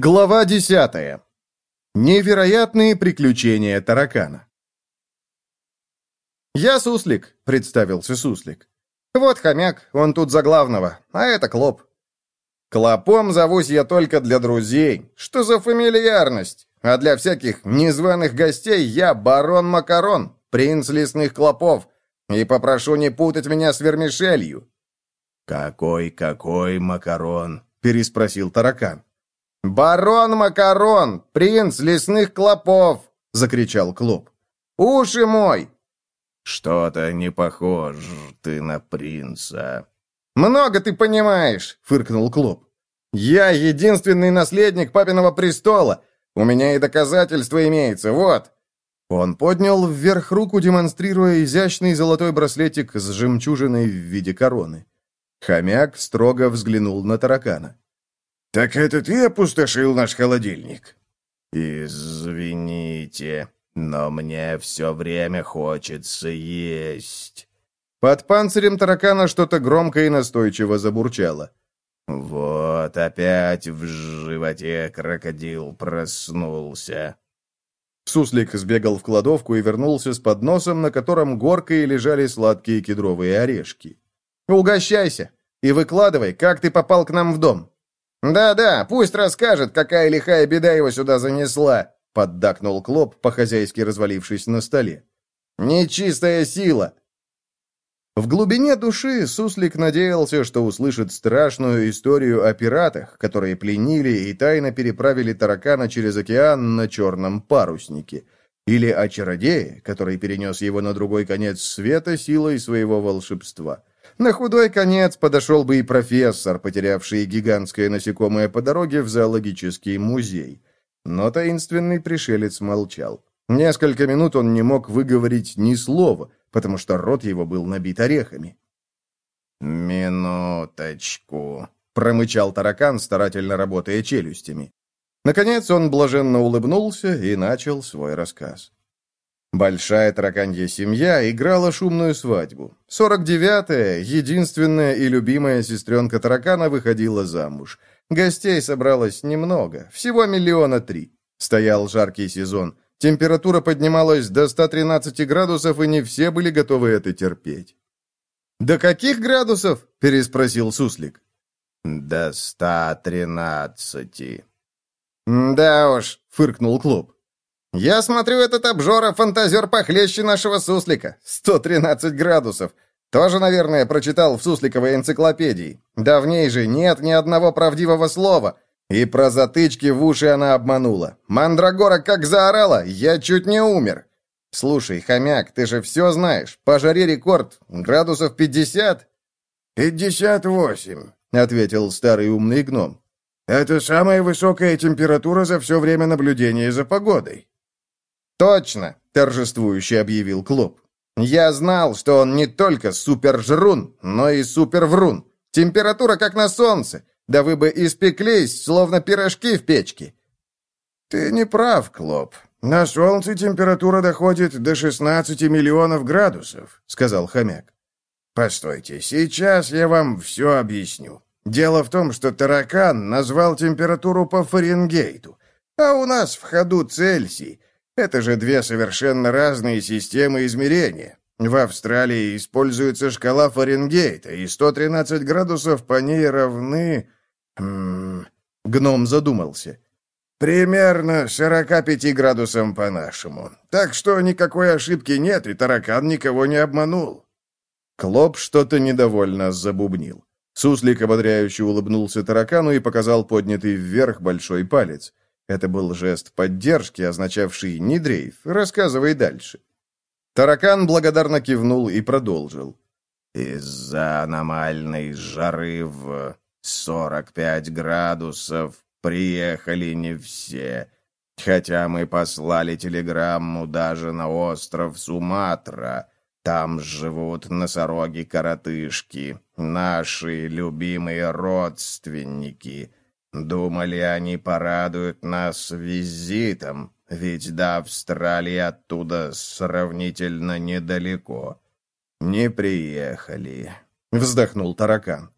Глава десятая. Невероятные приключения таракана. «Я Суслик», — представился Суслик. «Вот хомяк, он тут за главного, а это Клоп». «Клопом зовусь я только для друзей. Что за фамильярность? А для всяких незваных гостей я барон Макарон, принц лесных клопов, и попрошу не путать меня с вермишелью». «Какой-какой Макарон?» — переспросил таракан. «Барон Макарон, принц лесных клопов!» — закричал Клоп. «Уши мой!» «Что-то не похож ты на принца». «Много ты понимаешь!» — фыркнул Клоп. «Я единственный наследник папиного престола. У меня и доказательства имеется, вот!» Он поднял вверх руку, демонстрируя изящный золотой браслетик с жемчужиной в виде короны. Хомяк строго взглянул на таракана. «Так это ты опустошил наш холодильник?» «Извините, но мне все время хочется есть». Под панцирем таракана что-то громко и настойчиво забурчало. «Вот опять в животе крокодил проснулся». Суслик сбегал в кладовку и вернулся с подносом, на котором горкой лежали сладкие кедровые орешки. «Угощайся и выкладывай, как ты попал к нам в дом». «Да-да, пусть расскажет, какая лихая беда его сюда занесла», — поддакнул Клоп, по-хозяйски развалившись на столе. «Нечистая сила!» В глубине души Суслик надеялся, что услышит страшную историю о пиратах, которые пленили и тайно переправили таракана через океан на черном паруснике, или о чародее, который перенес его на другой конец света силой своего волшебства. На худой конец подошел бы и профессор, потерявший гигантское насекомое по дороге в зоологический музей. Но таинственный пришелец молчал. Несколько минут он не мог выговорить ни слова, потому что рот его был набит орехами. «Минуточку», — промычал таракан, старательно работая челюстями. Наконец он блаженно улыбнулся и начал свой рассказ. Большая тараканья семья играла шумную свадьбу. Сорок девятая, единственная и любимая сестренка таракана выходила замуж. Гостей собралось немного, всего миллиона три. Стоял жаркий сезон. Температура поднималась до 113 градусов, и не все были готовы это терпеть. «До каких градусов?» – переспросил Суслик. «До 113». «Да уж», – фыркнул Клоп. «Я смотрю, этот обжора-фантазер похлеще нашего суслика. 113 градусов. Тоже, наверное, прочитал в сусликовой энциклопедии. Да в ней же нет ни одного правдивого слова. И про затычки в уши она обманула. Мандрагора как заорала, я чуть не умер. Слушай, хомяк, ты же все знаешь. По жаре рекорд. Градусов 50?» «Пятьдесят восемь», — ответил старый умный гном. «Это самая высокая температура за все время наблюдения за погодой». «Точно!» — торжествующе объявил Клоп. «Я знал, что он не только супержрун, но и суперврун. Температура как на солнце. Да вы бы испеклись, словно пирожки в печке». «Ты не прав, Клоп. На солнце температура доходит до 16 миллионов градусов», — сказал хомяк. «Постойте, сейчас я вам все объясню. Дело в том, что таракан назвал температуру по Фаренгейту, а у нас в ходу Цельсий, это же две совершенно разные системы измерения. В Австралии используется шкала Фаренгейта, и 113 градусов по ней равны... М гном задумался. Примерно 45 градусам по-нашему. Так что никакой ошибки нет, и таракан никого не обманул. Клоп что-то недовольно забубнил. Суслик ободряюще улыбнулся таракану и показал поднятый вверх большой палец. Это был жест поддержки, означавший «не дрейф, рассказывай дальше». Таракан благодарно кивнул и продолжил. «Из-за аномальной жары в 45 градусов приехали не все, хотя мы послали телеграмму даже на остров Суматра. Там живут носороги-коротышки, наши любимые родственники». Думали, они порадуют нас визитом, ведь до Австралии оттуда сравнительно недалеко. Не приехали, — вздохнул таракан.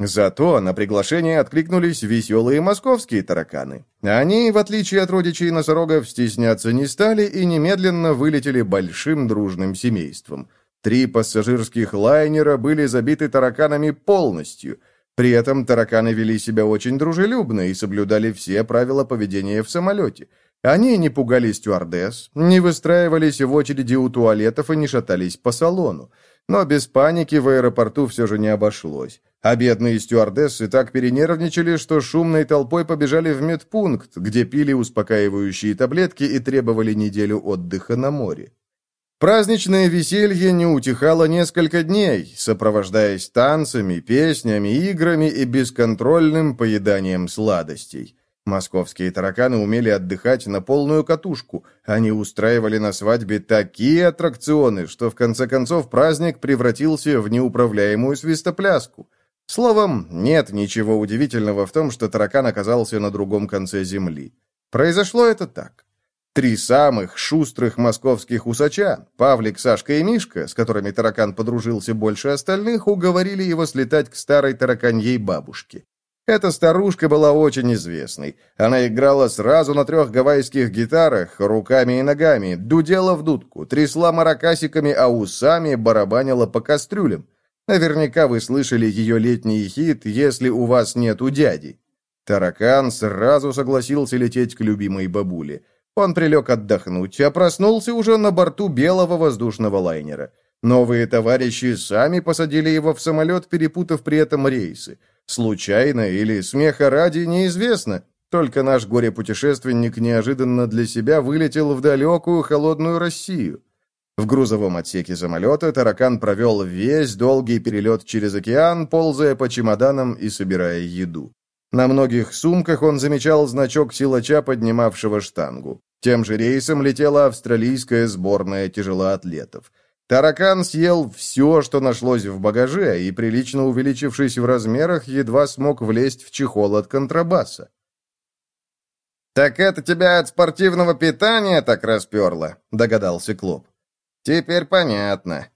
Зато на приглашение откликнулись веселые московские тараканы. Они, в отличие от родичей носорогов, стесняться не стали и немедленно вылетели большим дружным семейством. Три пассажирских лайнера были забиты тараканами полностью. При этом тараканы вели себя очень дружелюбно и соблюдали все правила поведения в самолете. Они не пугали стюардесс, не выстраивались в очереди у туалетов и не шатались по салону. Но без паники в аэропорту все же не обошлось. А бедные стюардессы так перенервничали, что шумной толпой побежали в медпункт, где пили успокаивающие таблетки и требовали неделю отдыха на море. Праздничное веселье не утихало несколько дней, сопровождаясь танцами, песнями, играми и бесконтрольным поеданием сладостей. Московские тараканы умели отдыхать на полную катушку. Они устраивали на свадьбе такие аттракционы, что в конце концов праздник превратился в неуправляемую свистопляску. Словом, нет ничего удивительного в том, что таракан оказался на другом конце земли. Произошло это так. Три самых шустрых московских усача, Павлик, Сашка и Мишка, с которыми таракан подружился больше остальных, уговорили его слетать к старой тараканьей бабушке. Эта старушка была очень известной. Она играла сразу на трех гавайских гитарах, руками и ногами, дудела в дудку, трясла маракасиками, а усами барабанила по кастрюлям. Наверняка вы слышали ее летний хит «Если у вас нету дяди». Таракан сразу согласился лететь к любимой бабуле. Он прилег отдохнуть, а проснулся уже на борту белого воздушного лайнера. Новые товарищи сами посадили его в самолет, перепутав при этом рейсы. Случайно или смеха ради, неизвестно. Только наш горе-путешественник неожиданно для себя вылетел в далекую холодную Россию. В грузовом отсеке самолета таракан провел весь долгий перелет через океан, ползая по чемоданам и собирая еду. На многих сумках он замечал значок силача, поднимавшего штангу. Тем же рейсом летела австралийская сборная тяжелоатлетов. Таракан съел все, что нашлось в багаже, и, прилично увеличившись в размерах, едва смог влезть в чехол от контрабаса. «Так это тебя от спортивного питания так расперло?» — догадался Клоп. «Теперь понятно».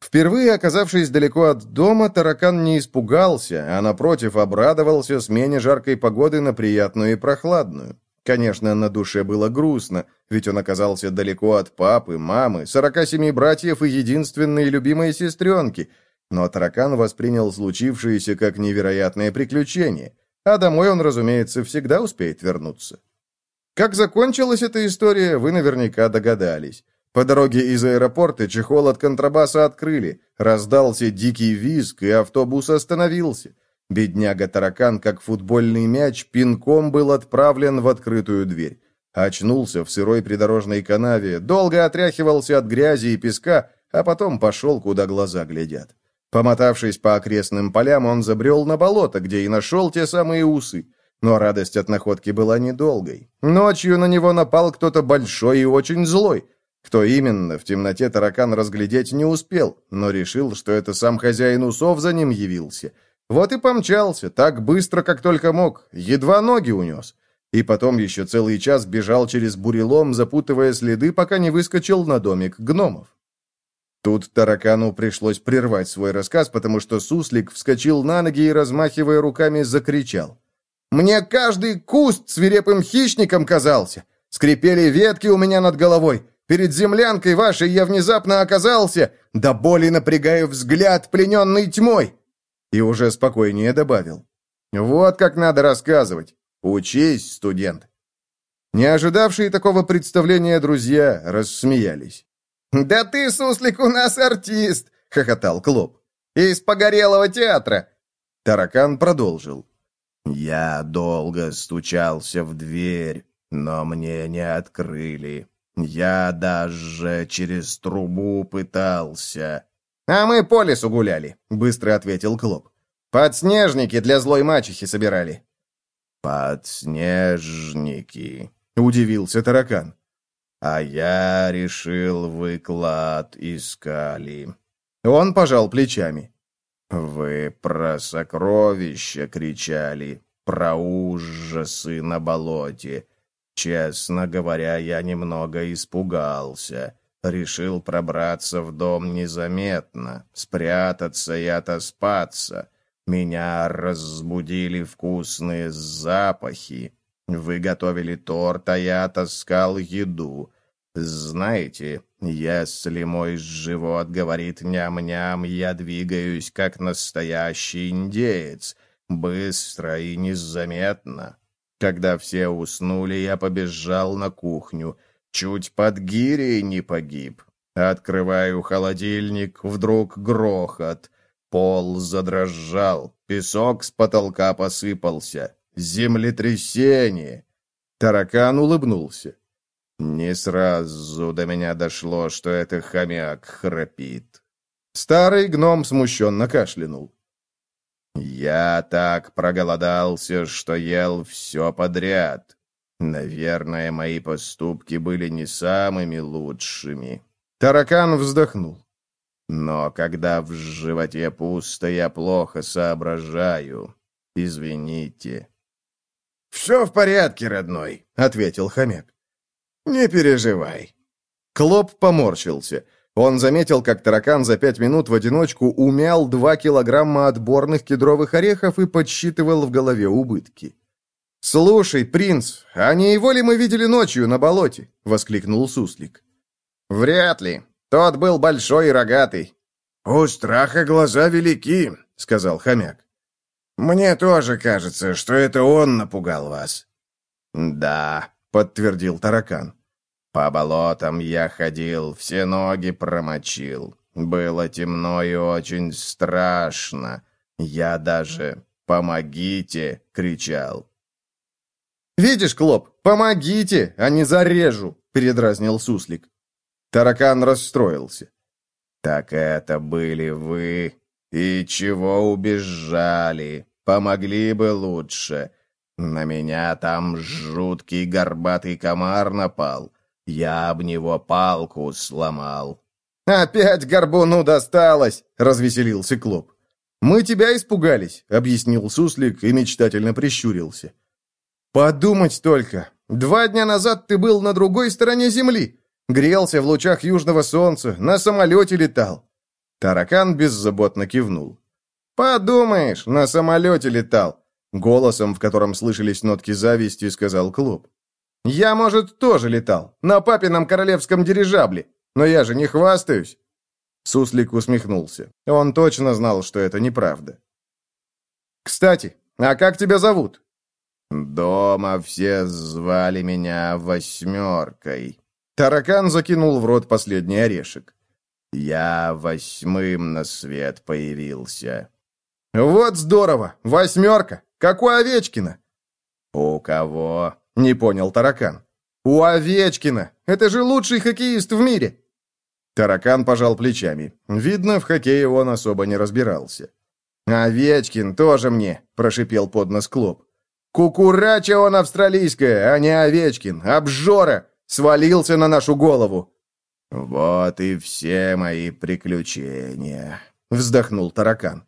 Впервые оказавшись далеко от дома, таракан не испугался, а, напротив, обрадовался смене жаркой погоды на приятную и прохладную. Конечно, на душе было грустно, ведь он оказался далеко от папы, мамы, сорока семи братьев и единственной любимой сестренки, но таракан воспринял случившееся как невероятное приключение, а домой он, разумеется, всегда успеет вернуться. Как закончилась эта история, вы наверняка догадались. По дороге из аэропорта чехол от контрабаса открыли, раздался дикий визг, и автобус остановился. Бедняга-таракан, как футбольный мяч, пинком был отправлен в открытую дверь. Очнулся в сырой придорожной канаве, долго отряхивался от грязи и песка, а потом пошел, куда глаза глядят. Помотавшись по окрестным полям, он забрел на болото, где и нашел те самые усы. Но радость от находки была недолгой. Ночью на него напал кто-то большой и очень злой. Кто именно, в темноте таракан разглядеть не успел, но решил, что это сам хозяин усов за ним явился. Вот и помчался, так быстро, как только мог, едва ноги унес. И потом еще целый час бежал через бурелом, запутывая следы, пока не выскочил на домик гномов. Тут таракану пришлось прервать свой рассказ, потому что суслик вскочил на ноги и, размахивая руками, закричал. «Мне каждый куст свирепым хищником казался! Скрипели ветки у меня над головой! Перед землянкой вашей я внезапно оказался, до боли напрягаю взгляд, плененный тьмой!» И уже спокойнее добавил. «Вот как надо рассказывать. Учись, студент!» Не ожидавшие такого представления друзья рассмеялись. «Да ты, суслик, у нас артист!» — хохотал Клоп. «Из погорелого театра!» Таракан продолжил. «Я долго стучался в дверь, но мне не открыли. Я даже через трубу пытался. А мы по лесу гуляли, быстро ответил Клоп. Подснежники для злой мачехи собирали. Подснежники, удивился таракан. А я решил, вы клад искали. Он пожал плечами. Вы про сокровища кричали, про ужасы на болоте. Честно говоря, я немного испугался. Решил пробраться в дом незаметно, спрятаться и отоспаться. Меня разбудили вкусные запахи. Вы готовили торт, а я таскал еду. Знаете, если мой живот говорит ням-ням, я двигаюсь, как настоящий индеец, быстро и незаметно. Когда все уснули, я побежал на кухню. Чуть под гирей не погиб. Открываю холодильник, вдруг грохот. Пол задрожал, песок с потолка посыпался. Землетрясение. Таракан улыбнулся. Не сразу до меня дошло, что это хомяк храпит. Старый гном смущенно кашлянул. Я так проголодался, что ел все подряд. Наверное, мои поступки были не самыми лучшими. Таракан вздохнул. Но когда в животе пусто, я плохо соображаю. Извините. «Все в порядке, родной», — ответил хомяк. «Не переживай». Клоп поморщился. Он заметил, как таракан за пять минут в одиночку умял два килограмма отборных кедровых орехов и подсчитывал в голове убытки. «Слушай, принц, а не его ли мы видели ночью на болоте?» — воскликнул Суслик. «Вряд ли. Тот был большой и рогатый». «У страха глаза велики», — сказал хомяк. «Мне тоже кажется, что это он напугал вас». «Да», — подтвердил таракан. По болотам я ходил, все ноги промочил. Было темно и очень страшно. Я даже «Помогите!» — кричал. «Видишь, Клоп, помогите, а не зарежу!» — передразнил Суслик. Таракан расстроился. «Так это были вы? И чего убежали? Помогли бы лучше. На меня там жуткий горбатый комар напал. Я об него палку сломал». «Опять горбуну досталось!» — развеселился Клоп. «Мы тебя испугались», — объяснил Суслик и мечтательно прищурился. «Подумать только! Два дня назад ты был на другой стороне Земли, грелся в лучах южного солнца, на самолете летал». Таракан беззаботно кивнул. «Подумаешь, на самолете летал!» Голосом, в котором слышались нотки зависти, сказал Клоп. Я, может, тоже летал, на папином королевском дирижабле, но я же не хвастаюсь». Суслик усмехнулся. Он точно знал, что это неправда. «Кстати, а как тебя зовут?» «Дома все звали меня Восьмеркой». Таракан закинул в рот последний орешек. «Я восьмым на свет появился». «Вот здорово! Восьмерка! Как у Овечкина!» «У кого?» Не понял таракан. «У Овечкина! Это же лучший хоккеист в мире!» Таракан пожал плечами. Видно, в хоккее он особо не разбирался. «Овечкин тоже мне!» – прошипел под нос Клоп. «Кукурача он австралийская, а не Овечкин! Обжора! Свалился на нашу голову!» «Вот и все мои приключения», — вздохнул таракан.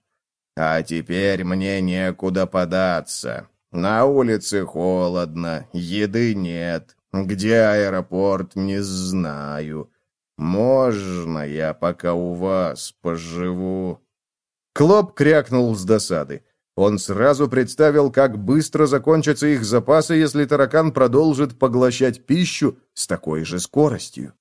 «А теперь мне некуда податься. На улице холодно, еды нет. Где аэропорт, не знаю. Можно я пока у вас поживу?» Клоп крякнул с досады. Он сразу представил, как быстро закончатся их запасы, если таракан продолжит поглощать пищу с такой же скоростью.